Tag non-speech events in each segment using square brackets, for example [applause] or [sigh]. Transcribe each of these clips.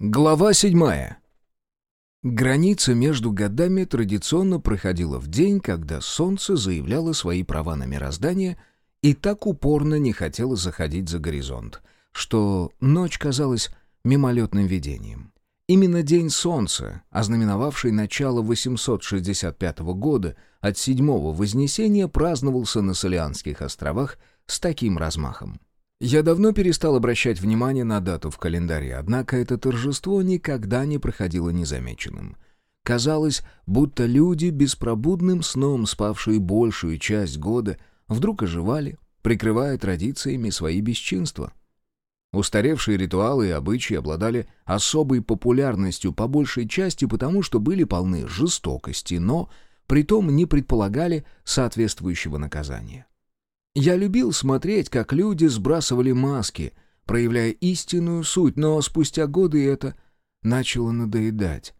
Глава седьмая. Граница между годами традиционно проходила в день, когда солнце заявляло свои права на мироздание и так упорно не хотело заходить за горизонт, что ночь казалась мимолетным видением. Именно День Солнца, ознаменовавший начало 865 года от седьмого Вознесения, праздновался на Солианских островах с таким размахом. Я давно перестал обращать внимание на дату в календаре, однако это торжество никогда не проходило незамеченным. Казалось, будто люди, беспробудным сном спавшие большую часть года, вдруг оживали, прикрывая традициями свои бесчинства. Устаревшие ритуалы и обычаи обладали особой популярностью по большей части потому, что были полны жестокости, но притом не предполагали соответствующего наказания. Я любил смотреть, как люди сбрасывали маски, проявляя истинную суть, но спустя годы это начало надоедать.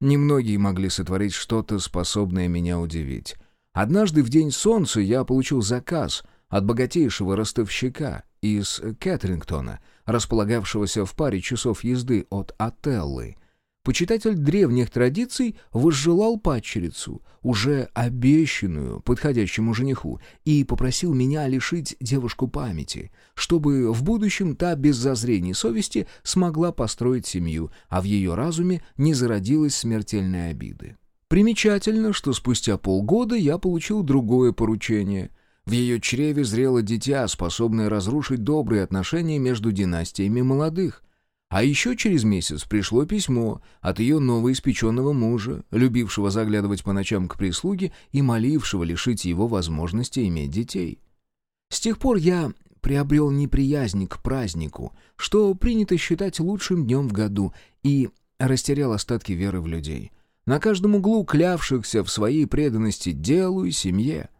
Немногие могли сотворить что-то, способное меня удивить. Однажды в день солнца я получил заказ от богатейшего ростовщика из Кэтрингтона, располагавшегося в паре часов езды от Отеллы, Почитатель древних традиций возжелал падчерицу, уже обещанную подходящему жениху, и попросил меня лишить девушку памяти, чтобы в будущем та без зазрений совести смогла построить семью, а в ее разуме не зародилась смертельной обиды. Примечательно, что спустя полгода я получил другое поручение. В ее чреве зрело дитя, способное разрушить добрые отношения между династиями молодых — а еще через месяц пришло письмо от ее новоиспеченного мужа, любившего заглядывать по ночам к прислуге и молившего лишить его возможности иметь детей. С тех пор я приобрел неприязнь к празднику, что принято считать лучшим днем в году, и растерял остатки веры в людей, на каждом углу клявшихся в своей преданности делу и семье.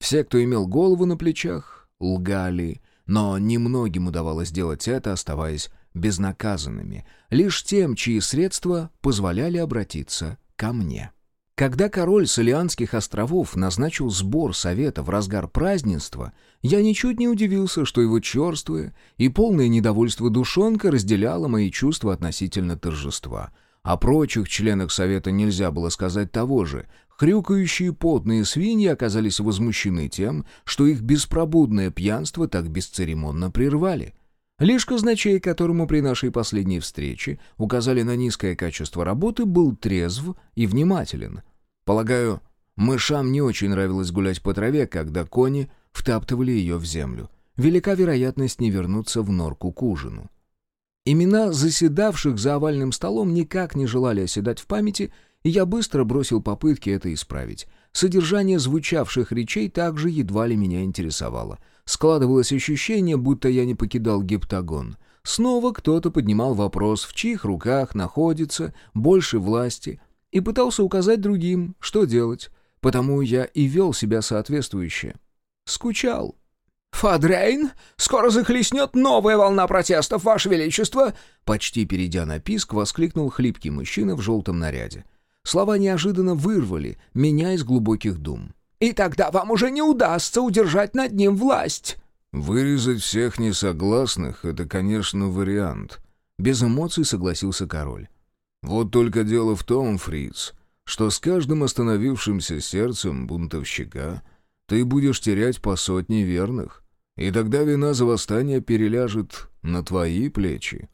Все, кто имел голову на плечах, лгали, но немногим удавалось делать это, оставаясь безнаказанными, лишь тем, чьи средства позволяли обратиться ко мне. Когда король Солианских островов назначил сбор совета в разгар празднества, я ничуть не удивился, что его черствое и полное недовольство душонка разделяло мои чувства относительно торжества. О прочих членах совета нельзя было сказать того же. Хрюкающие потные свиньи оказались возмущены тем, что их беспробудное пьянство так бесцеремонно прервали. Лишь казначей, которому при нашей последней встрече указали на низкое качество работы, был трезв и внимателен. Полагаю, мышам не очень нравилось гулять по траве, когда кони втаптывали ее в землю. Велика вероятность не вернуться в норку к ужину. Имена заседавших за овальным столом никак не желали оседать в памяти, и я быстро бросил попытки это исправить. Содержание звучавших речей также едва ли меня интересовало — Складывалось ощущение, будто я не покидал гептагон. Снова кто-то поднимал вопрос, в чьих руках находится больше власти, и пытался указать другим, что делать. Потому я и вел себя соответствующе. Скучал. «Фадрейн, скоро захлестнет новая волна протестов, Ваше Величество!» Почти перейдя на писк, воскликнул хлипкий мужчина в желтом наряде. Слова неожиданно вырвали меня из глубоких дум и тогда вам уже не удастся удержать над ним власть». «Вырезать всех несогласных — это, конечно, вариант», — без эмоций согласился король. «Вот только дело в том, фриц, что с каждым остановившимся сердцем бунтовщика ты будешь терять по сотне верных, и тогда вина за восстание переляжет на твои плечи».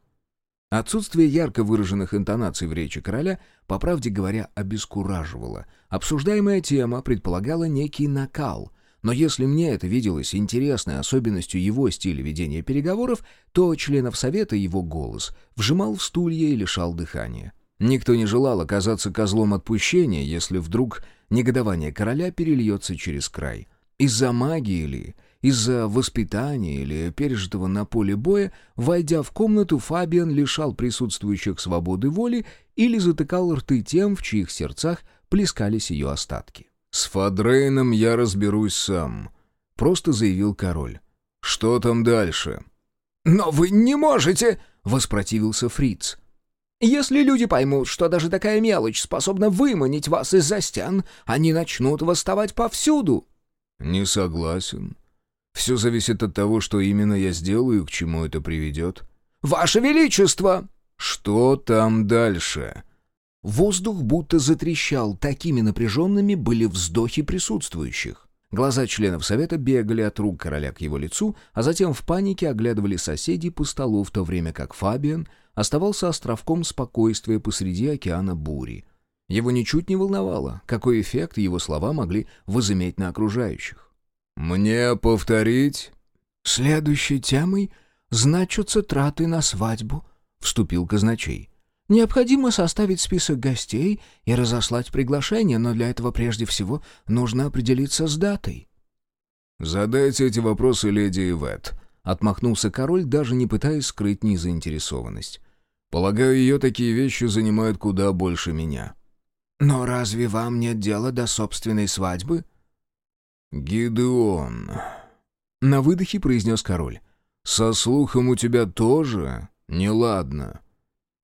Отсутствие ярко выраженных интонаций в речи короля, по правде говоря, обескураживало. Обсуждаемая тема предполагала некий накал, но если мне это виделось интересной особенностью его стиля ведения переговоров, то членов совета его голос вжимал в стулья и лишал дыхания. Никто не желал оказаться козлом отпущения, если вдруг негодование короля перельется через край. Из-за магии ли, из-за воспитания или пережитого на поле боя, войдя в комнату, Фабиан лишал присутствующих свободы воли или затыкал рты тем, в чьих сердцах плескались ее остатки. «С Фадрейном я разберусь сам», — просто заявил король. «Что там дальше?» «Но вы не можете!» — воспротивился Фриц. «Если люди поймут, что даже такая мелочь способна выманить вас из-за стен, они начнут восставать повсюду». «Не согласен. Все зависит от того, что именно я сделаю и к чему это приведет». «Ваше Величество!» Что там дальше?» Воздух будто затрещал, такими напряженными были вздохи присутствующих. Глаза членов совета бегали от рук короля к его лицу, а затем в панике оглядывали соседей по столу, в то время как Фабиан оставался островком спокойствия посреди океана бури. Его ничуть не волновало, какой эффект его слова могли возыметь на окружающих. «Мне повторить?» «Следующей темой значатся траты на свадьбу», — вступил казначей. Необходимо составить список гостей и разослать приглашение, но для этого прежде всего нужно определиться с датой». «Задайте эти вопросы леди Ивет», — отмахнулся король, даже не пытаясь скрыть незаинтересованность. «Полагаю, ее такие вещи занимают куда больше меня». «Но разве вам нет дела до собственной свадьбы?» «Гидеон», — на выдохе произнес король. «Со слухом у тебя тоже неладно».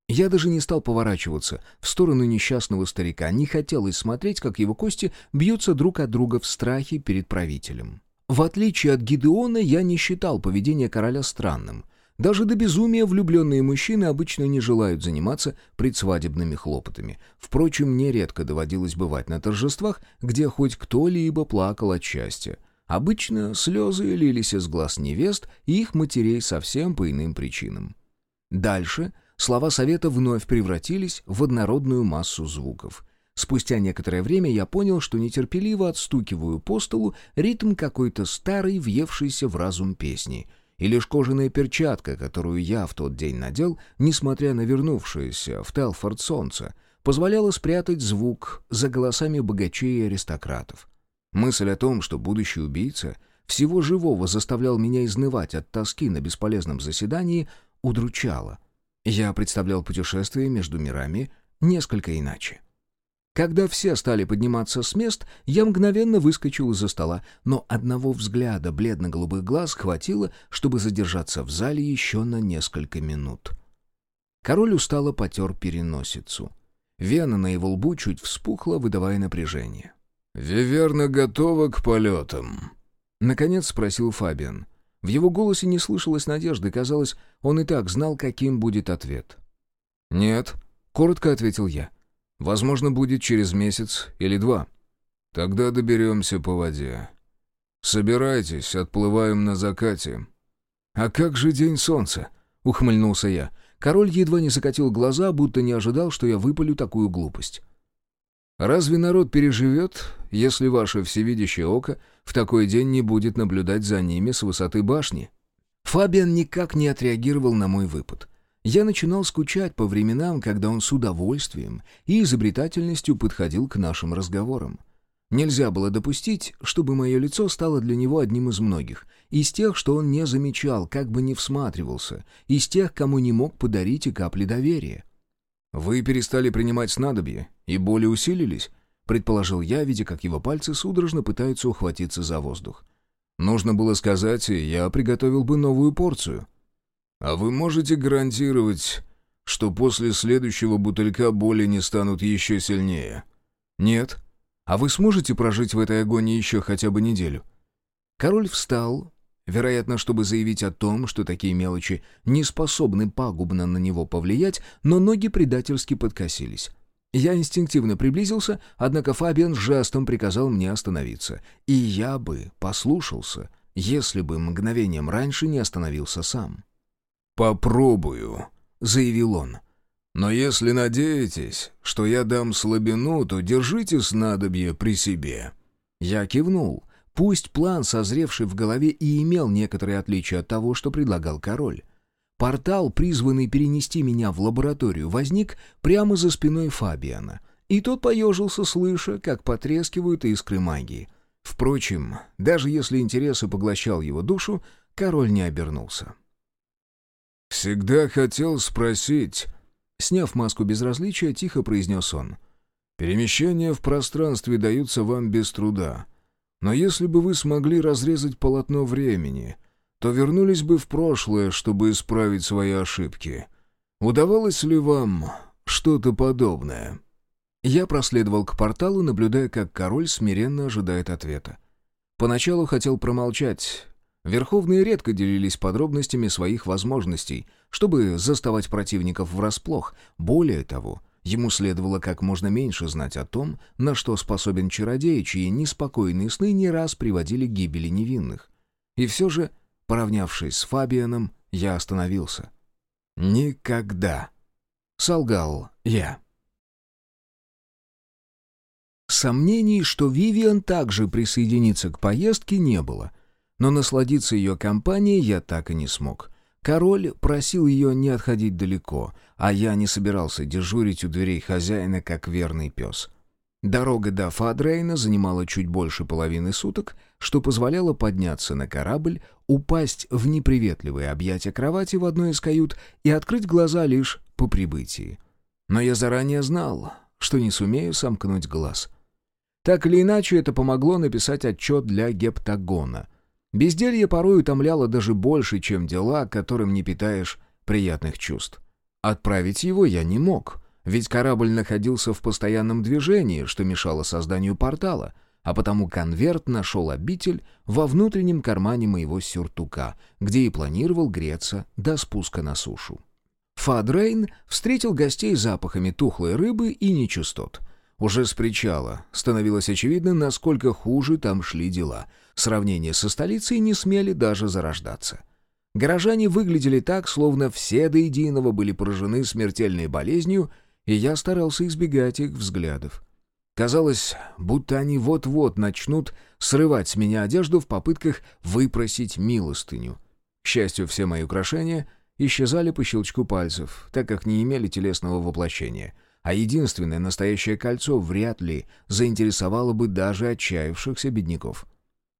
Я даже не стал поворачиваться в сторону несчастного старика, не хотелось смотреть, как его кости бьются друг от друга в страхе перед правителем. В отличие от Гидеона, я не считал поведение короля странным. Даже до безумия влюбленные мужчины обычно не желают заниматься предсвадебными хлопотами. Впрочем, мне редко доводилось бывать на торжествах, где хоть кто-либо плакал от счастья. Обычно слезы лились из глаз невест и их матерей совсем по иным причинам. Дальше Слова совета вновь превратились в однородную массу звуков. Спустя некоторое время я понял, что нетерпеливо отстукиваю по столу ритм какой-то старой, въевшейся в разум песни. И лишь кожаная перчатка, которую я в тот день надел, несмотря на вернувшееся в Телфорд солнце, позволяла спрятать звук за голосами богачей и аристократов. Мысль о том, что будущий убийца всего живого заставлял меня изнывать от тоски на бесполезном заседании, удручала — я представлял путешествие между мирами несколько иначе. Когда все стали подниматься с мест, я мгновенно выскочил из-за стола, но одного взгляда бледно-голубых глаз хватило, чтобы задержаться в зале еще на несколько минут. Король устало потер переносицу. Вена на его лбу чуть вспухла, выдавая напряжение. «Виверна готова к полетам?» — наконец спросил Фабиан. В его голосе не слышалось надежды, казалось, он и так знал, каким будет ответ. «Нет», — коротко ответил я. «Возможно, будет через месяц или два. Тогда доберемся по воде. Собирайтесь, отплываем на закате». «А как же день солнца?» — ухмыльнулся я. Король едва не закатил глаза, будто не ожидал, что я выпалю такую глупость. Разве народ переживет, если ваше всевидящее око в такой день не будет наблюдать за ними с высоты башни?» Фабиан никак не отреагировал на мой выпад. Я начинал скучать по временам, когда он с удовольствием и изобретательностью подходил к нашим разговорам. Нельзя было допустить, чтобы мое лицо стало для него одним из многих, из тех, что он не замечал, как бы не всматривался, из тех, кому не мог подарить и капли доверия. «Вы перестали принимать снадобье, и боли усилились?» — предположил я, видя, как его пальцы судорожно пытаются ухватиться за воздух. «Нужно было сказать, я приготовил бы новую порцию». «А вы можете гарантировать, что после следующего бутылька боли не станут еще сильнее?» «Нет. А вы сможете прожить в этой агонии еще хотя бы неделю?» Король встал, Вероятно, чтобы заявить о том, что такие мелочи не способны пагубно на него повлиять, но ноги предательски подкосились. Я инстинктивно приблизился, однако Фабиан жестом приказал мне остановиться. И я бы послушался, если бы мгновением раньше не остановился сам. «Попробую», — заявил он. «Но если надеетесь, что я дам слабину, то держите снадобье при себе». Я кивнул. Пусть план, созревший в голове, и имел некоторые отличия от того, что предлагал король. Портал, призванный перенести меня в лабораторию, возник прямо за спиной Фабиана, и тот поежился, слыша, как потрескивают искры магии. Впрочем, даже если интерес и поглощал его душу, король не обернулся. «Всегда хотел спросить...» Сняв маску безразличия, тихо произнес он. «Перемещения в пространстве даются вам без труда. Но если бы вы смогли разрезать полотно времени, то вернулись бы в прошлое, чтобы исправить свои ошибки. Удавалось ли вам что-то подобное?» Я проследовал к порталу, наблюдая, как король смиренно ожидает ответа. Поначалу хотел промолчать, Верховные редко делились подробностями своих возможностей, чтобы заставать противников врасплох. Более того, ему следовало как можно меньше знать о том, на что способен чародей, чьи неспокойные сны не раз приводили к гибели невинных. И все же, поравнявшись с Фабианом, я остановился. «Никогда!» — солгал я. Сомнений, что Вивиан также присоединится к поездке, не было. Но насладиться ее компанией я так и не смог. Король просил ее не отходить далеко, а я не собирался дежурить у дверей хозяина, как верный пес. Дорога до Фадрейна занимала чуть больше половины суток, что позволяло подняться на корабль, упасть в неприветливые объятия кровати в одной из кают и открыть глаза лишь по прибытии. Но я заранее знал, что не сумею сомкнуть глаз — так или иначе, это помогло написать отчет для гептагона. Безделье порой утомляло даже больше, чем дела, которым не питаешь приятных чувств. Отправить его я не мог, ведь корабль находился в постоянном движении, что мешало созданию портала, а потому конверт нашел обитель во внутреннем кармане моего сюртука, где и планировал греться до спуска на сушу. Фадрейн встретил гостей запахами тухлой рыбы и нечистот — уже с причала становилось очевидно, насколько хуже там шли дела. Сравнение со столицей не смели даже зарождаться. Горожане выглядели так, словно все до единого были поражены смертельной болезнью, и я старался избегать их взглядов. Казалось, будто они вот-вот начнут срывать с меня одежду в попытках выпросить милостыню. К счастью, все мои украшения исчезали по щелчку пальцев, так как не имели телесного воплощения — а единственное настоящее кольцо вряд ли заинтересовало бы даже отчаявшихся бедняков.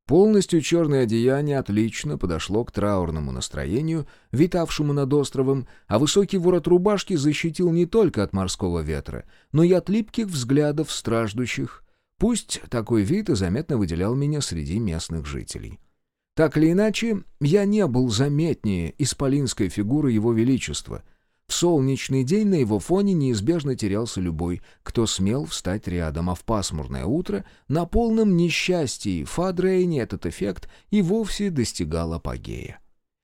Полностью черное одеяние отлично подошло к траурному настроению, витавшему над островом, а высокий ворот рубашки защитил не только от морского ветра, но и от липких взглядов страждущих. Пусть такой вид и заметно выделял меня среди местных жителей. Так или иначе, я не был заметнее исполинской фигуры его величества — в солнечный день на его фоне неизбежно терялся любой, кто смел встать рядом, а в пасмурное утро на полном несчастье Фадрейне этот эффект и вовсе достигал апогея.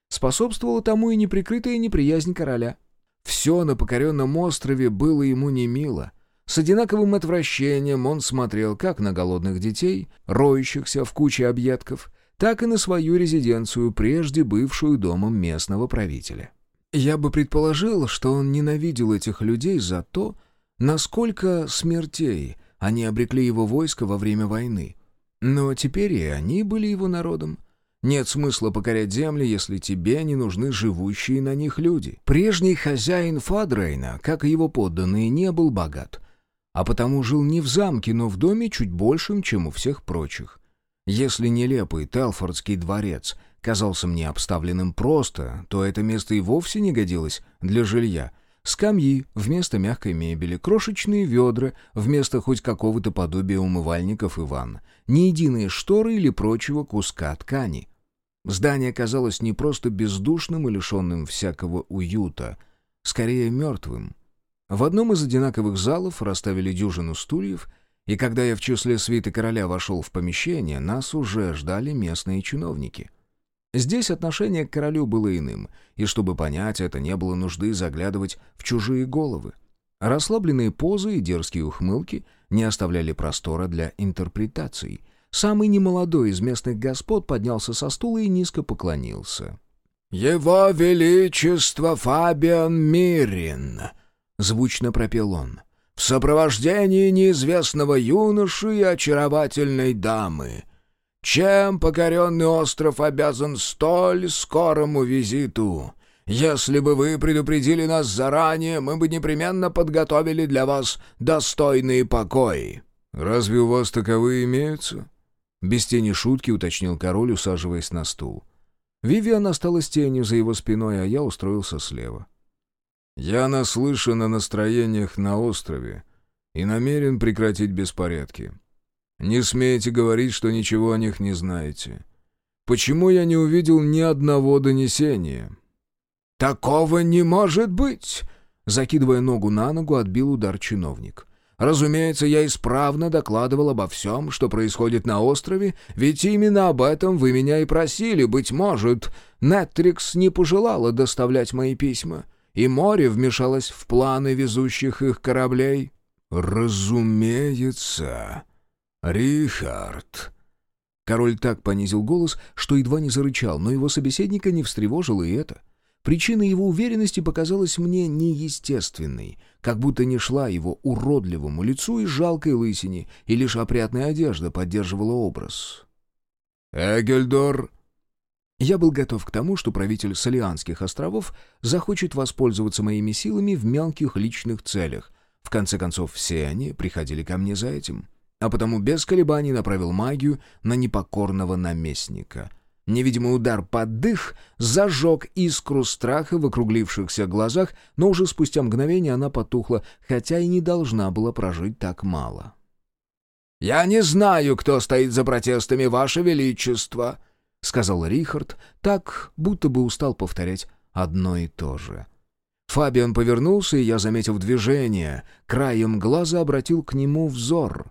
Способствовала тому и неприкрытая неприязнь короля. Все на покоренном острове было ему не мило. С одинаковым отвращением он смотрел как на голодных детей, роющихся в куче объедков, так и на свою резиденцию, прежде бывшую домом местного правителя. Я бы предположил, что он ненавидел этих людей за то, насколько смертей они обрекли его войско во время войны. Но теперь и они были его народом. Нет смысла покорять земли, если тебе не нужны живущие на них люди. Прежний хозяин Фадрейна, как и его подданные, не был богат, а потому жил не в замке, но в доме чуть большим, чем у всех прочих. Если нелепый Телфордский дворец казался мне обставленным просто, то это место и вовсе не годилось для жилья. Скамьи вместо мягкой мебели, крошечные ведра вместо хоть какого-то подобия умывальников и ванн, ни единые шторы или прочего куска ткани. Здание казалось не просто бездушным и лишенным всякого уюта, скорее мертвым. В одном из одинаковых залов расставили дюжину стульев, и когда я в числе свиты короля вошел в помещение, нас уже ждали местные чиновники — Здесь отношение к королю было иным, и чтобы понять это, не было нужды заглядывать в чужие головы. Расслабленные позы и дерзкие ухмылки не оставляли простора для интерпретаций. Самый немолодой из местных господ поднялся со стула и низко поклонился. «Его Величество Фабиан Мирин!» — звучно пропел он. «В сопровождении неизвестного юноши и очаровательной дамы — чем покоренный остров обязан столь скорому визиту? Если бы вы предупредили нас заранее, мы бы непременно подготовили для вас достойные покои». «Разве у вас таковые имеются?» Без тени шутки уточнил король, усаживаясь на стул. Вивиан осталась тенью за его спиной, а я устроился слева. «Я наслышан о настроениях на острове и намерен прекратить беспорядки. Не смейте говорить, что ничего о них не знаете. Почему я не увидел ни одного донесения?» «Такого не может быть!» Закидывая ногу на ногу, отбил удар чиновник. Разумеется, я исправно докладывал обо всем, что происходит на острове, ведь именно об этом вы меня и просили. Быть может, Неттрикс не пожелала доставлять мои письма, и море вмешалось в планы везущих их кораблей». «Разумеется, Рихард». Король так понизил голос, что едва не зарычал, но его собеседника не встревожило и это. Причина его уверенности показалась мне неестественной, как будто не шла его уродливому лицу и жалкой лысине, и лишь опрятная одежда поддерживала образ. «Эгельдор!» Я был готов к тому, что правитель Солианских островов захочет воспользоваться моими силами в мелких личных целях. В конце концов, все они приходили ко мне за этим. А потому без колебаний направил магию на непокорного наместника — Невидимый удар под дых зажег искру страха в округлившихся глазах, но уже спустя мгновение она потухла, хотя и не должна была прожить так мало. «Я не знаю, кто стоит за протестами, Ваше Величество», — сказал Рихард, так, будто бы устал повторять одно и то же. Фабиан повернулся, и я, заметив движение, краем глаза обратил к нему взор.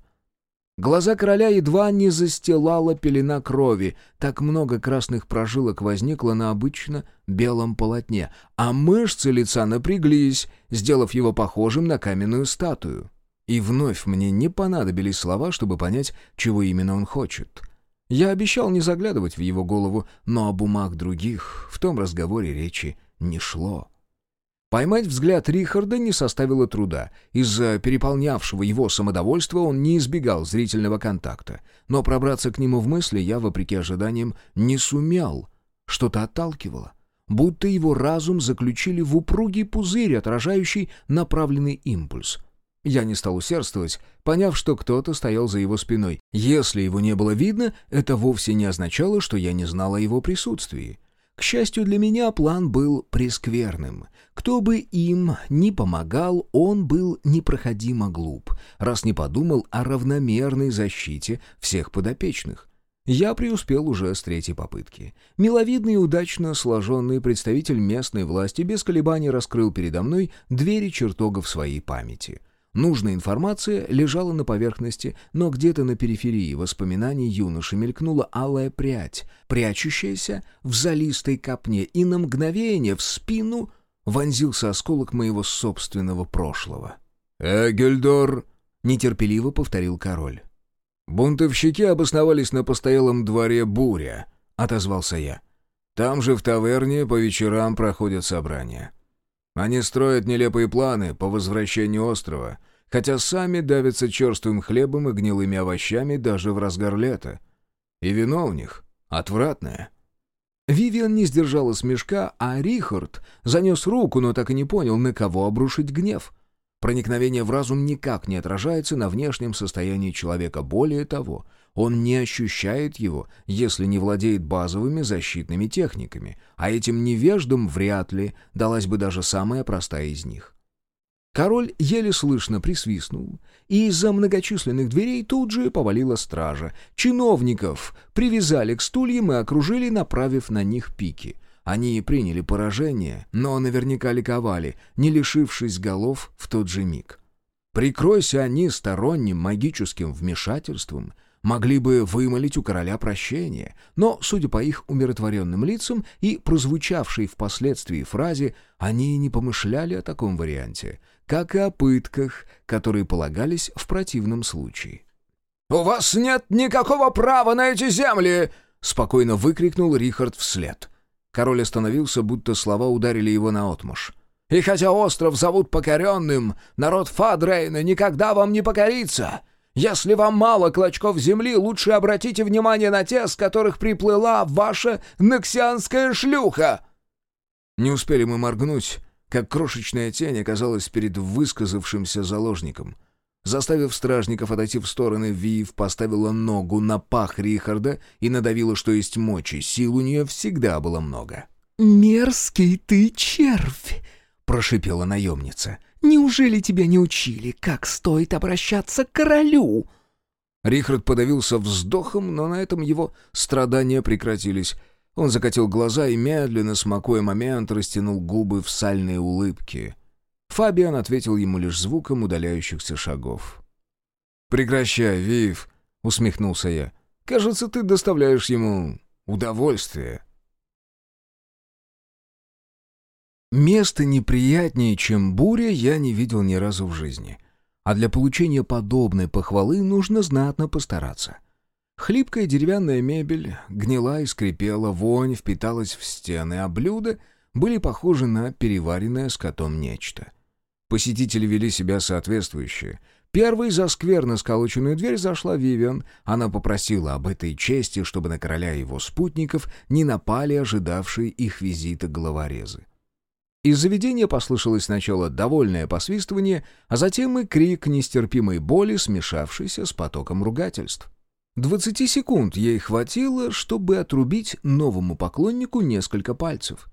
Глаза короля едва не застилала пелена крови, так много красных прожилок возникло на обычно белом полотне, а мышцы лица напряглись, сделав его похожим на каменную статую. И вновь мне не понадобились слова, чтобы понять, чего именно он хочет. Я обещал не заглядывать в его голову, но об умах других в том разговоре речи не шло. Поймать взгляд Рихарда не составило труда. Из-за переполнявшего его самодовольства он не избегал зрительного контакта. Но пробраться к нему в мысли я, вопреки ожиданиям, не сумел. Что-то отталкивало. Будто его разум заключили в упругий пузырь, отражающий направленный импульс. Я не стал усердствовать, поняв, что кто-то стоял за его спиной. Если его не было видно, это вовсе не означало, что я не знал о его присутствии. К счастью для меня, план был прескверным. Кто бы им ни помогал, он был непроходимо глуп, раз не подумал о равномерной защите всех подопечных. Я преуспел уже с третьей попытки. Миловидный и удачно сложенный представитель местной власти без колебаний раскрыл передо мной двери чертогов своей памяти — Нужная информация лежала на поверхности, но где-то на периферии воспоминаний юноши мелькнула алая прядь, прячущаяся в залистой копне, и на мгновение в спину вонзился осколок моего собственного прошлого. «Эгельдор!» — нетерпеливо повторил король. «Бунтовщики обосновались на постоялом дворе «Буря», — отозвался я. «Там же в таверне по вечерам проходят собрания. Они строят нелепые планы по возвращению острова, хотя сами давятся черствым хлебом и гнилыми овощами даже в разгар лета. И вино у них отвратное. Вивиан не сдержала смешка, а Рихард занес руку, но так и не понял, на кого обрушить гнев. Проникновение в разум никак не отражается на внешнем состоянии человека. Более того, он не ощущает его, если не владеет базовыми защитными техниками, а этим невеждам вряд ли далась бы даже самая простая из них. Король еле слышно присвистнул, и из-за многочисленных дверей тут же повалила стража. Чиновников привязали к стульям и окружили, направив на них пики. Они приняли поражение, но наверняка ликовали, не лишившись голов в тот же миг. Прикройся они сторонним магическим вмешательством — могли бы вымолить у короля прощение, но, судя по их умиротворенным лицам и прозвучавшей впоследствии фразе, они не помышляли о таком варианте, как и о пытках, которые полагались в противном случае. «У вас нет никакого права на эти земли!» — спокойно выкрикнул Рихард вслед. Король остановился, будто слова ударили его наотмашь. «И хотя остров зовут покоренным, народ Фадрейна никогда вам не покорится!» Если вам мало клочков земли, лучше обратите внимание на те, с которых приплыла ваша нексианская шлюха!» Не успели мы моргнуть, как крошечная тень оказалась перед высказавшимся заложником. Заставив стражников отойти в стороны, Вив поставила ногу на пах Рихарда и надавила, что есть мочи. Сил у нее всегда было много. «Мерзкий ты червь!» — прошипела наемница. Неужели тебя не учили, как стоит обращаться к королю?» Рихард подавился вздохом, но на этом его страдания прекратились. Он закатил глаза и, медленно смакуя момент, растянул губы в сальные улыбки. Фабиан ответил ему лишь звуком удаляющихся шагов. «Прекращай, Вив», — усмехнулся я. «Кажется, ты доставляешь ему удовольствие». Место неприятнее, чем буря, я не видел ни разу в жизни. А для получения подобной похвалы нужно знатно постараться. Хлипкая деревянная мебель гнила и скрипела, вонь впиталась в стены, а блюда были похожи на переваренное скотом нечто. Посетители вели себя соответствующе. Первой за скверно сколоченную дверь зашла Вивиан. Она попросила об этой чести, чтобы на короля и его спутников не напали ожидавшие их визита головорезы. Из заведения послышалось сначала довольное посвистывание, а затем и крик нестерпимой боли, смешавшийся с потоком ругательств. Двадцати секунд ей хватило, чтобы отрубить новому поклоннику несколько пальцев.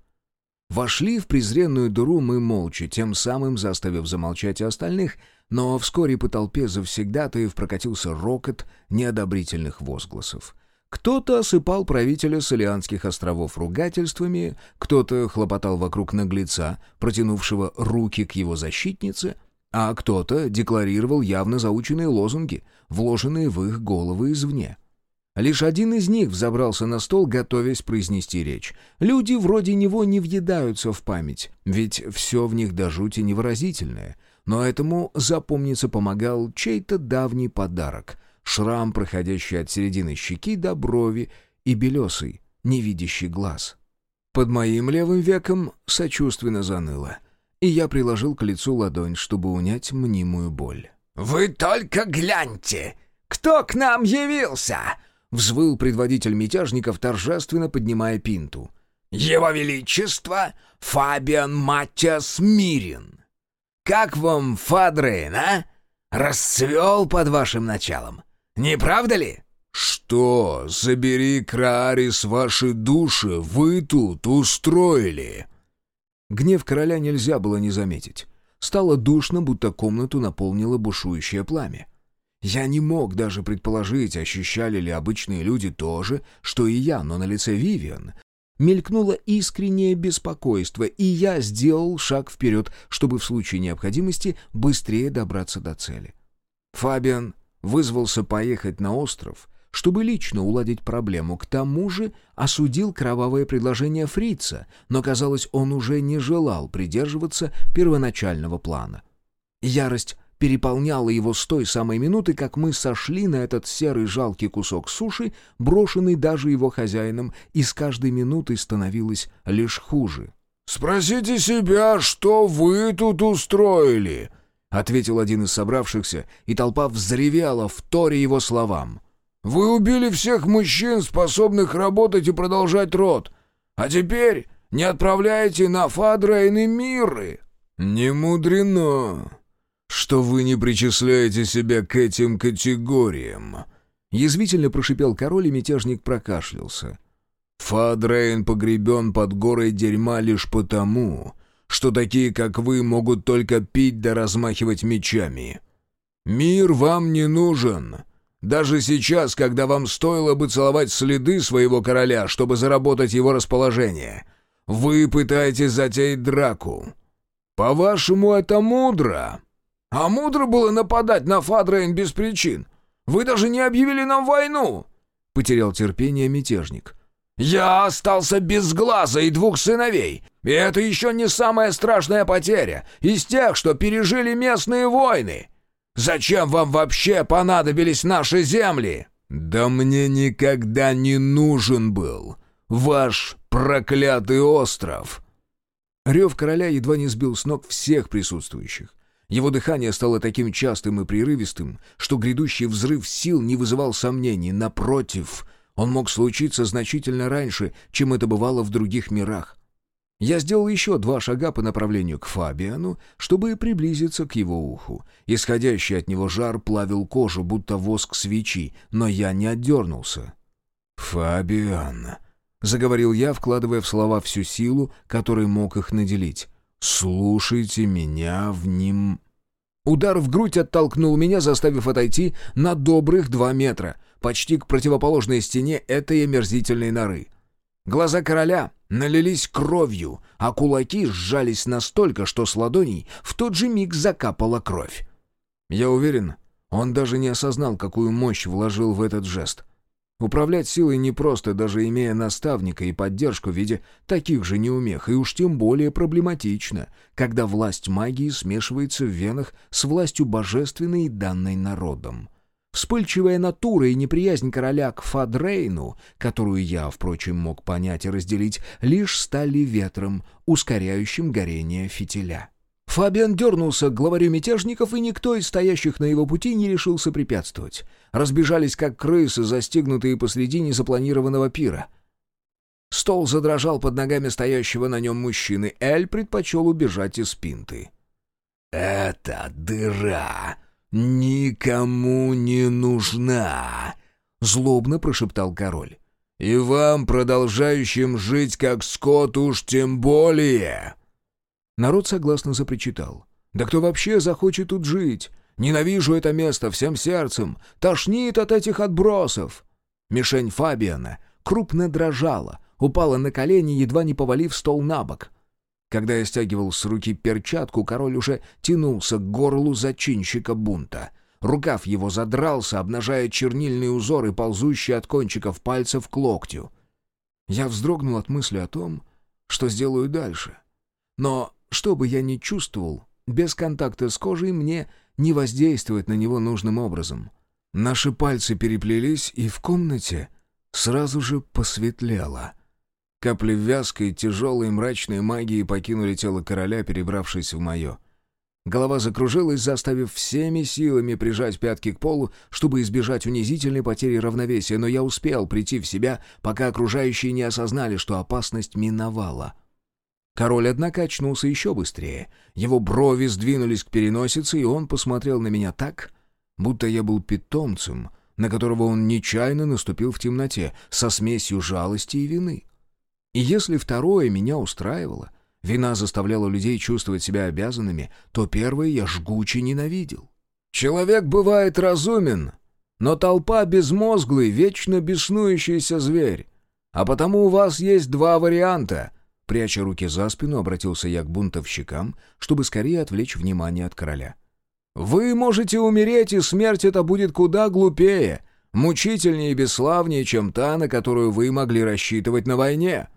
Вошли в презренную дыру мы молча, тем самым заставив замолчать и остальных, но вскоре по толпе завсегдатаев прокатился рокот неодобрительных возгласов. Кто-то осыпал правителя Солианских островов ругательствами, кто-то хлопотал вокруг наглеца, протянувшего руки к его защитнице, а кто-то декларировал явно заученные лозунги, вложенные в их головы извне. Лишь один из них взобрался на стол, готовясь произнести речь. Люди вроде него не въедаются в память, ведь все в них до жути невыразительное. Но этому запомниться помогал чей-то давний подарок — шрам, проходящий от середины щеки до брови, и белесый, невидящий глаз. Под моим левым веком сочувственно заныло, и я приложил к лицу ладонь, чтобы унять мнимую боль. «Вы только гляньте! Кто к нам явился?» — взвыл предводитель мятежников, торжественно поднимая пинту. «Его Величество Фабиан Матиас Мирин! Как вам Фадрейн, а? Расцвел под вашим началом. Не правда ли?» «Что, забери Краарис ваши души, вы тут устроили?» Гнев короля нельзя было не заметить. Стало душно, будто комнату наполнило бушующее пламя. Я не мог даже предположить, ощущали ли обычные люди то же, что и я, но на лице Вивиан мелькнуло искреннее беспокойство, и я сделал шаг вперед, чтобы в случае необходимости быстрее добраться до цели. Фабиан вызвался поехать на остров, чтобы лично уладить проблему. К тому же осудил кровавое предложение фрица, но, казалось, он уже не желал придерживаться первоначального плана. Ярость переполняла его с той самой минуты, как мы сошли на этот серый жалкий кусок суши, брошенный даже его хозяином, и с каждой минутой становилось лишь хуже. «Спросите себя, что вы тут устроили?» Ответил один из собравшихся, и толпа взревела в торе его словам. «Вы убили всех мужчин, способных работать и продолжать род, а теперь не отправляете на Фадрейн миры!» «Не мудрено, что вы не причисляете себя к этим категориям!» Язвительно прошипел король, и мятежник прокашлялся. «Фадрейн погребен под горой дерьма лишь потому, что такие, как вы, могут только пить да размахивать мечами. Мир вам не нужен. Даже сейчас, когда вам стоило бы целовать следы своего короля, чтобы заработать его расположение, вы пытаетесь затеять драку. По-вашему, это мудро? А мудро было нападать на Фадрейн без причин. Вы даже не объявили нам войну!» Потерял терпение мятежник. «Я остался без глаза и двух сыновей, и это еще не самая страшная потеря из тех, что пережили местные войны. Зачем вам вообще понадобились наши земли?» «Да мне никогда не нужен был ваш проклятый остров!» Рев короля едва не сбил с ног всех присутствующих. Его дыхание стало таким частым и прерывистым, что грядущий взрыв сил не вызывал сомнений. Напротив, он мог случиться значительно раньше, чем это бывало в других мирах. Я сделал еще два шага по направлению к Фабиану, чтобы приблизиться к его уху. Исходящий от него жар плавил кожу, будто воск свечи, но я не отдернулся. «Фабиан», — заговорил я, вкладывая в слова всю силу, которой мог их наделить, — «слушайте меня в ним...» Удар в грудь оттолкнул меня, заставив отойти на добрых два метра, почти к противоположной стене этой омерзительной норы. Глаза короля налились кровью, а кулаки сжались настолько, что с ладоней в тот же миг закапала кровь. Я уверен, он даже не осознал, какую мощь вложил в этот жест. Управлять силой непросто, даже имея наставника и поддержку в виде таких же неумех, и уж тем более проблематично, когда власть магии смешивается в венах с властью божественной, данной народом. Вспыльчивая натура и неприязнь короля к Фадрейну, которую я, впрочем, мог понять и разделить, лишь стали ветром, ускоряющим горение фитиля. Фабиан дернулся к главарю мятежников, и никто из стоящих на его пути не решился препятствовать. Разбежались, как крысы, застигнутые посреди незапланированного пира. Стол задрожал под ногами стоящего на нем мужчины. Эль предпочел убежать из пинты. «Это дыра никому не нужна!» — злобно прошептал король. «И вам, продолжающим жить как скот, уж тем более!» Народ согласно запричитал. «Да кто вообще захочет тут жить? Ненавижу это место всем сердцем. Тошнит от этих отбросов!» Мишень Фабиана крупно дрожала, упала на колени, едва не повалив стол на бок. Когда я стягивал с руки перчатку, король уже тянулся к горлу зачинщика бунта. Рукав его задрался, обнажая чернильные узоры, ползущие от кончиков пальцев к локтю. Я вздрогнул от мысли о том, что сделаю дальше. Но что бы я ни чувствовал, без контакта с кожей мне не воздействовать на него нужным образом. Наши пальцы переплелись, и в комнате сразу же посветлело. Капли вязкой, тяжелой мрачной магии покинули тело короля, перебравшись в мое. Голова закружилась, заставив всеми силами прижать пятки к полу, чтобы избежать унизительной потери равновесия, но я успел прийти в себя, пока окружающие не осознали, что опасность миновала. Король, однако, очнулся еще быстрее. Его брови сдвинулись к переносице, и он посмотрел на меня так, будто я был питомцем, на которого он нечаянно наступил в темноте, со смесью жалости и вины. И если второе меня устраивало, вина заставляла людей чувствовать себя обязанными, то первое я жгуче ненавидел. Человек бывает разумен, но толпа безмозглый, вечно беснующийся зверь. А потому у вас есть два варианта — Пряча руки за спину, обратился я к бунтовщикам, чтобы скорее отвлечь внимание от короля. «Вы можете умереть, и смерть это будет куда глупее, мучительнее и бесславнее, чем та, на которую вы могли рассчитывать на войне».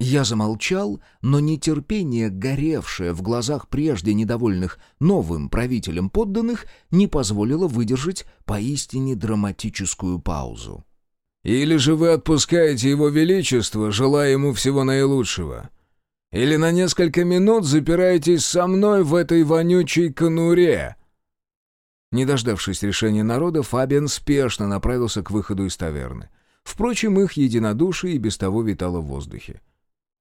Я замолчал, но нетерпение, горевшее в глазах прежде недовольных новым правителем подданных, не позволило выдержать поистине драматическую паузу. Или же вы отпускаете его величество, желая ему всего наилучшего. Или на несколько минут запираетесь со мной в этой вонючей конуре». Не дождавшись решения народа, Фабиан спешно направился к выходу из таверны. Впрочем, их единодушие и без того витало в воздухе.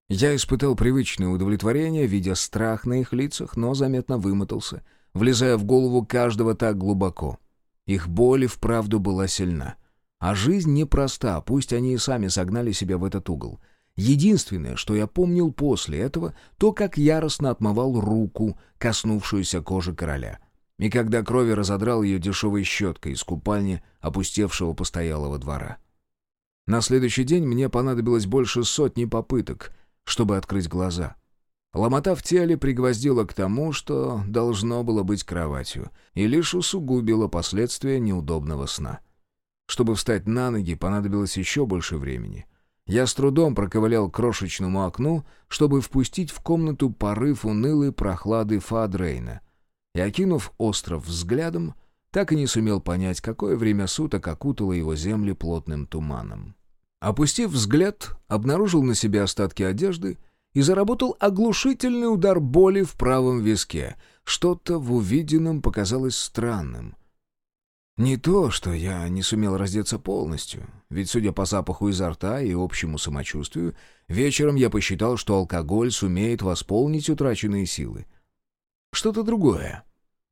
Я испытал привычное удовлетворение, видя страх на их лицах, но заметно вымотался, влезая в голову каждого так глубоко. Их боль и вправду была сильна. А жизнь непроста, пусть они и сами согнали себя в этот угол. Единственное, что я помнил после этого, то, как яростно отмывал руку, коснувшуюся кожи короля. И когда крови разодрал ее дешевой щеткой из купальни опустевшего постоялого двора. На следующий день мне понадобилось больше сотни попыток, чтобы открыть глаза. Ломота в теле пригвоздила к тому, что должно было быть кроватью, и лишь усугубила последствия неудобного сна. Чтобы встать на ноги, понадобилось еще больше времени. Я с трудом проковылял к крошечному окну, чтобы впустить в комнату порыв унылой прохлады Фадрейна. И, окинув остров взглядом, так и не сумел понять, какое время суток окутало его земли плотным туманом. Опустив взгляд, обнаружил на себе остатки одежды и заработал оглушительный удар боли в правом виске. Что-то в увиденном показалось странным — не то, что я не сумел раздеться полностью, ведь, судя по запаху изо рта и общему самочувствию, вечером я посчитал, что алкоголь сумеет восполнить утраченные силы. Что-то другое,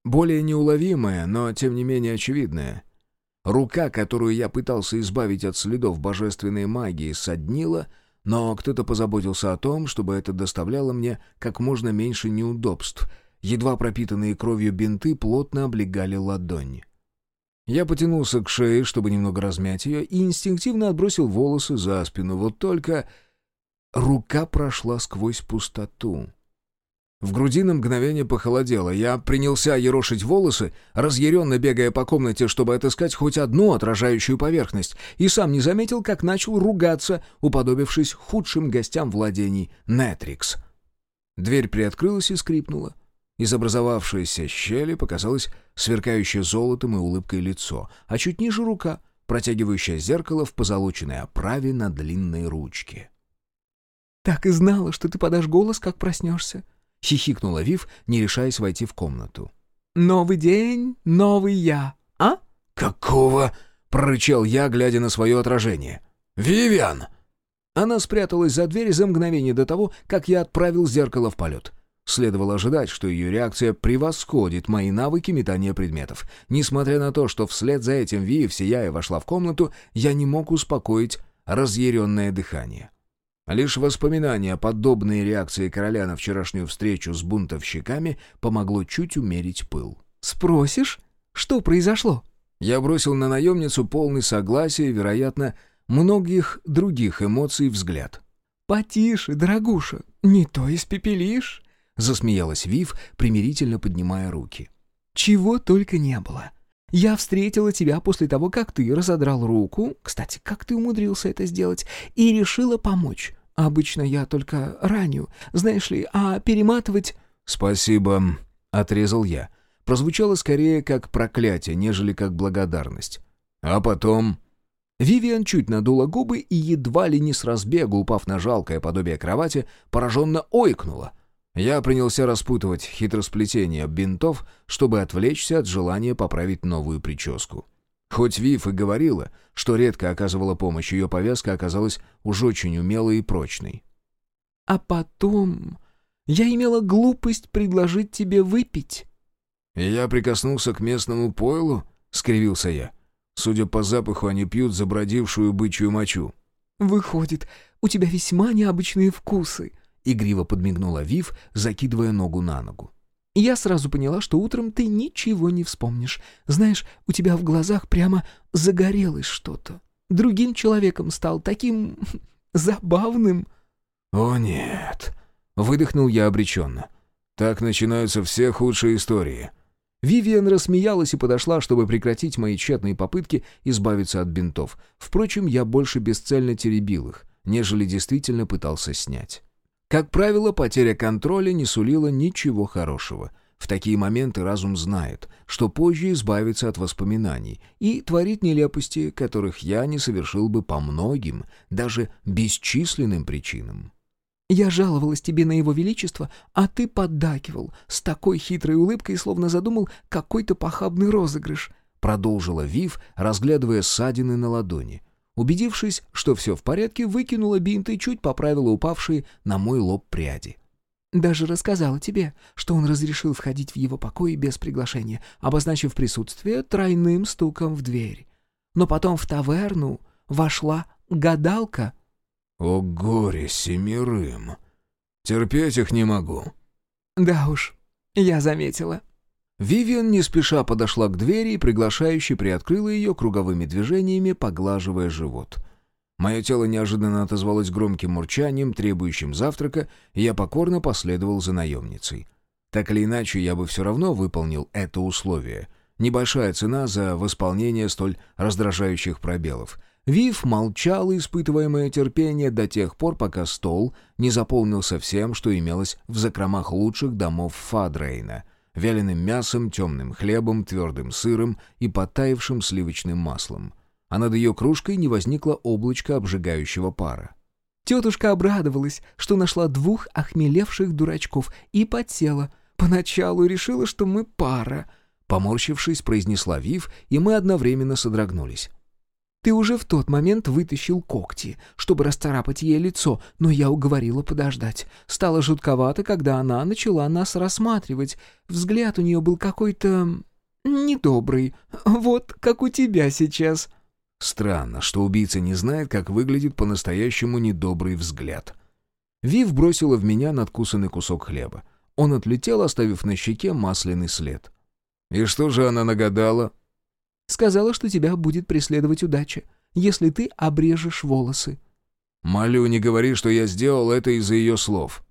более неуловимое, но тем не менее очевидное. Рука, которую я пытался избавить от следов божественной магии, соднила, но кто-то позаботился о том, чтобы это доставляло мне как можно меньше неудобств. Едва пропитанные кровью бинты плотно облегали ладонь. Я потянулся к шее, чтобы немного размять ее, и инстинктивно отбросил волосы за спину. Вот только рука прошла сквозь пустоту. В груди на мгновение похолодело. Я принялся ерошить волосы, разъяренно бегая по комнате, чтобы отыскать хоть одну отражающую поверхность, и сам не заметил, как начал ругаться, уподобившись худшим гостям владений Нетрикс. Дверь приоткрылась и скрипнула. Из образовавшейся щели показалось сверкающее золотом и улыбкой лицо, а чуть ниже рука, протягивающая зеркало в позолоченной оправе на длинной ручке. «Так и знала, что ты подашь голос, как проснешься», — хихикнула Вив, не решаясь войти в комнату. «Новый день, новый я, а?» «Какого?» — прорычал я, глядя на свое отражение. «Вивиан!» Она спряталась за дверь за мгновение до того, как я отправил зеркало в полет. Следовало ожидать, что ее реакция превосходит мои навыки метания предметов. Несмотря на то, что вслед за этим Вив, сияя, вошла в комнату, я не мог успокоить разъяренное дыхание. Лишь воспоминание о подобной реакции короля на вчерашнюю встречу с бунтовщиками помогло чуть умерить пыл. «Спросишь, что произошло?» Я бросил на наемницу полный согласия и, вероятно, многих других эмоций взгляд. «Потише, дорогуша, не то испепелишь», — засмеялась Вив, примирительно поднимая руки. «Чего только не было. Я встретила тебя после того, как ты разодрал руку, кстати, как ты умудрился это сделать, и решила помочь. Обычно я только раню, знаешь ли, а перематывать...» «Спасибо», — отрезал я. Прозвучало скорее как проклятие, нежели как благодарность. «А потом...» Вивиан чуть надула губы и, едва ли не с разбегу, упав на жалкое подобие кровати, пораженно ойкнула — я принялся распутывать хитросплетение бинтов, чтобы отвлечься от желания поправить новую прическу. Хоть Вив и говорила, что редко оказывала помощь, ее повязка оказалась уж очень умелой и прочной. «А потом я имела глупость предложить тебе выпить». «И я прикоснулся к местному пойлу?» — скривился я. Судя по запаху, они пьют забродившую бычью мочу. «Выходит, у тебя весьма необычные вкусы», — игриво подмигнула Вив, закидывая ногу на ногу. «Я сразу поняла, что утром ты ничего не вспомнишь. Знаешь, у тебя в глазах прямо загорелось что-то. Другим человеком стал, таким [laughs] забавным». «О нет!» — выдохнул я обреченно. «Так начинаются все худшие истории». Вивиан рассмеялась и подошла, чтобы прекратить мои тщетные попытки избавиться от бинтов. Впрочем, я больше бесцельно теребил их, нежели действительно пытался снять. Как правило, потеря контроля не сулила ничего хорошего. В такие моменты разум знает, что позже избавится от воспоминаний и творит нелепости, которых я не совершил бы по многим, даже бесчисленным причинам. «Я жаловалась тебе на его величество, а ты поддакивал, с такой хитрой улыбкой, словно задумал какой-то похабный розыгрыш», продолжила Вив, разглядывая ссадины на ладони — Убедившись, что все в порядке, выкинула бинт и чуть поправила упавшие на мой лоб пряди. «Даже рассказала тебе, что он разрешил входить в его покои без приглашения, обозначив присутствие тройным стуком в дверь. Но потом в таверну вошла гадалка». «О горе семерым! Терпеть их не могу». «Да уж, я заметила», Вивиан не спеша подошла к двери и приглашающе приоткрыла ее круговыми движениями, поглаживая живот. Мое тело неожиданно отозвалось громким мурчанием, требующим завтрака, и я покорно последовал за наемницей. Так или иначе, я бы все равно выполнил это условие. Небольшая цена за восполнение столь раздражающих пробелов. Вив молчал, испытывая терпение до тех пор, пока стол не заполнился всем, что имелось в закромах лучших домов Фадрейна — вяленым мясом, темным хлебом, твердым сыром и потаившим сливочным маслом. А над ее кружкой не возникло облачко обжигающего пара. Тетушка обрадовалась, что нашла двух охмелевших дурачков и подсела. Поначалу решила, что мы пара. Поморщившись, произнесла Вив, и мы одновременно содрогнулись. Ты уже в тот момент вытащил когти, чтобы расцарапать ей лицо, но я уговорила подождать. Стало жутковато, когда она начала нас рассматривать. Взгляд у нее был какой-то... недобрый. Вот как у тебя сейчас». Странно, что убийца не знает, как выглядит по-настоящему недобрый взгляд. Вив бросила в меня надкусанный кусок хлеба. Он отлетел, оставив на щеке масляный след. «И что же она нагадала?» Сказала, что тебя будет преследовать удача, если ты обрежешь волосы». «Молю, не говори, что я сделал это из-за ее слов».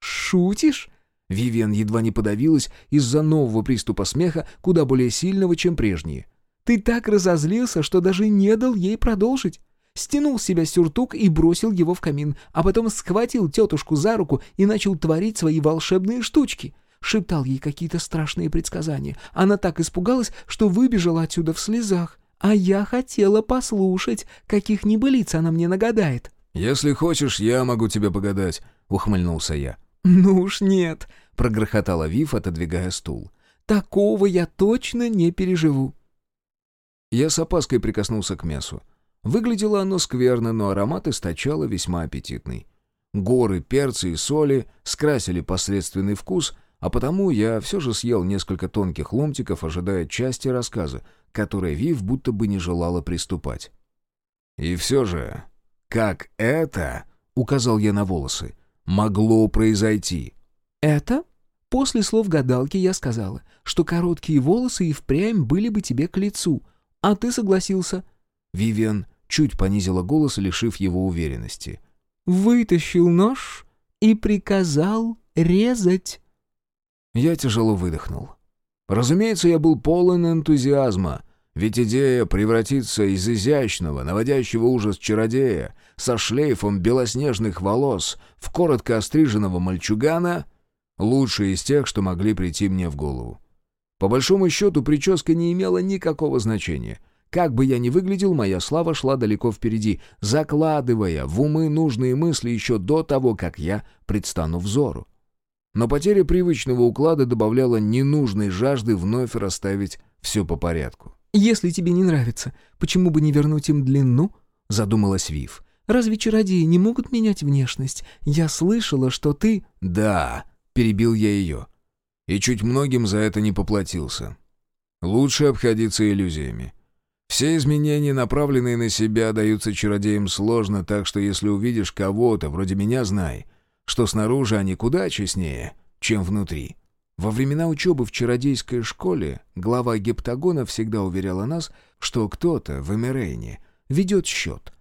«Шутишь?» Вивиан едва не подавилась из-за нового приступа смеха, куда более сильного, чем прежние. «Ты так разозлился, что даже не дал ей продолжить. Стянул с себя сюртук и бросил его в камин, а потом схватил тетушку за руку и начал творить свои волшебные штучки. Шептал ей какие-то страшные предсказания. Она так испугалась, что выбежала отсюда в слезах. А я хотела послушать, каких небылиц она мне нагадает». «Если хочешь, я могу тебе погадать», — ухмыльнулся я. «Ну уж нет», — прогрохотала Вив, отодвигая стул. «Такого я точно не переживу». Я с опаской прикоснулся к мясу. Выглядело оно скверно, но аромат источало весьма аппетитный. Горы перца и соли скрасили посредственный вкус, а потому я все же съел несколько тонких ломтиков, ожидая части рассказа, которой Вив будто бы не желала приступать. «И все же, как это...» — указал я на волосы — могло произойти? Это? После слов гадалки я сказала, что короткие волосы и впрямь были бы тебе к лицу. А ты согласился. Вивиан чуть понизила голос, лишив его уверенности. Вытащил нож и приказал резать. Я тяжело выдохнул. Разумеется, я был полон энтузиазма, ведь идея превратиться из изящного, наводящего ужас чародея со шлейфом белоснежных волос в коротко остриженного мальчугана — лучшая из тех, что могли прийти мне в голову. По большому счету, прическа не имела никакого значения. Как бы я ни выглядел, моя слава шла далеко впереди, закладывая в умы нужные мысли еще до того, как я предстану взору. Но потеря привычного уклада добавляла ненужной жажды вновь расставить все по порядку. «Если тебе не нравится, почему бы не вернуть им длину?» — задумалась Вив. «Разве чародеи не могут менять внешность? Я слышала, что ты...» «Да», — перебил я ее. И чуть многим за это не поплатился. Лучше обходиться иллюзиями. Все изменения, направленные на себя, даются чародеям сложно, так что если увидишь кого-то, вроде меня, знай, что снаружи они куда честнее, чем внутри. Во времена учебы в чародейской школе глава гептагона всегда уверяла нас, что кто-то в Эмерейне ведет счет.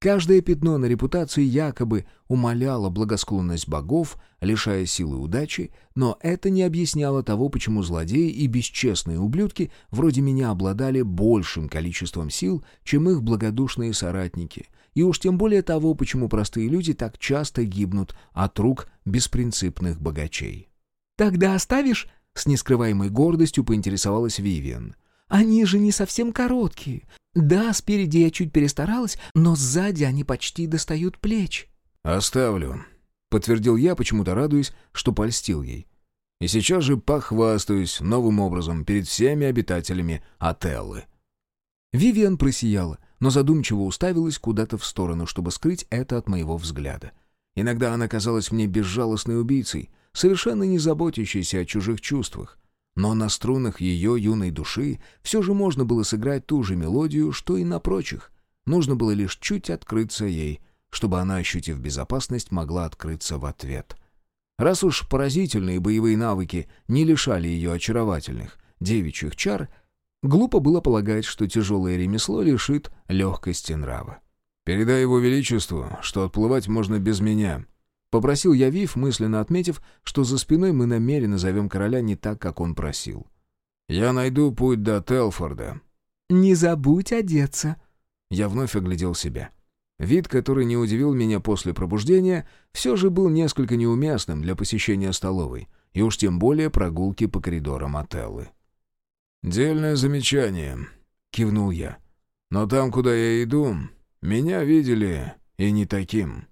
Каждое пятно на репутации якобы умаляло благосклонность богов, лишая силы удачи, но это не объясняло того, почему злодеи и бесчестные ублюдки вроде меня обладали большим количеством сил, чем их благодушные соратники, и уж тем более того, почему простые люди так часто гибнут от рук беспринципных богачей. «Тогда оставишь?» — с нескрываемой гордостью поинтересовалась Вивиан. «Они же не совсем короткие. Да, спереди я чуть перестаралась, но сзади они почти достают плеч». «Оставлю», — подтвердил я, почему-то радуясь, что польстил ей. «И сейчас же похвастаюсь новым образом перед всеми обитателями Отеллы». Вивиан просияла, но задумчиво уставилась куда-то в сторону, чтобы скрыть это от моего взгляда. Иногда она казалась мне безжалостной убийцей, совершенно не заботящейся о чужих чувствах. Но на струнах ее юной души все же можно было сыграть ту же мелодию, что и на прочих. Нужно было лишь чуть открыться ей, чтобы она, ощутив безопасность, могла открыться в ответ. Раз уж поразительные боевые навыки не лишали ее очаровательных девичьих чар, глупо было полагать, что тяжелое ремесло лишит легкости нрава. «Передай его величеству, что отплывать можно без меня», Попросил я Вив, мысленно отметив, что за спиной мы намеренно зовем короля не так, как он просил. «Я найду путь до Телфорда». «Не забудь одеться». Я вновь оглядел себя. Вид, который не удивил меня после пробуждения, все же был несколько неуместным для посещения столовой, и уж тем более прогулки по коридорам отеллы. «Дельное замечание», — кивнул я. «Но там, куда я иду, меня видели и не таким».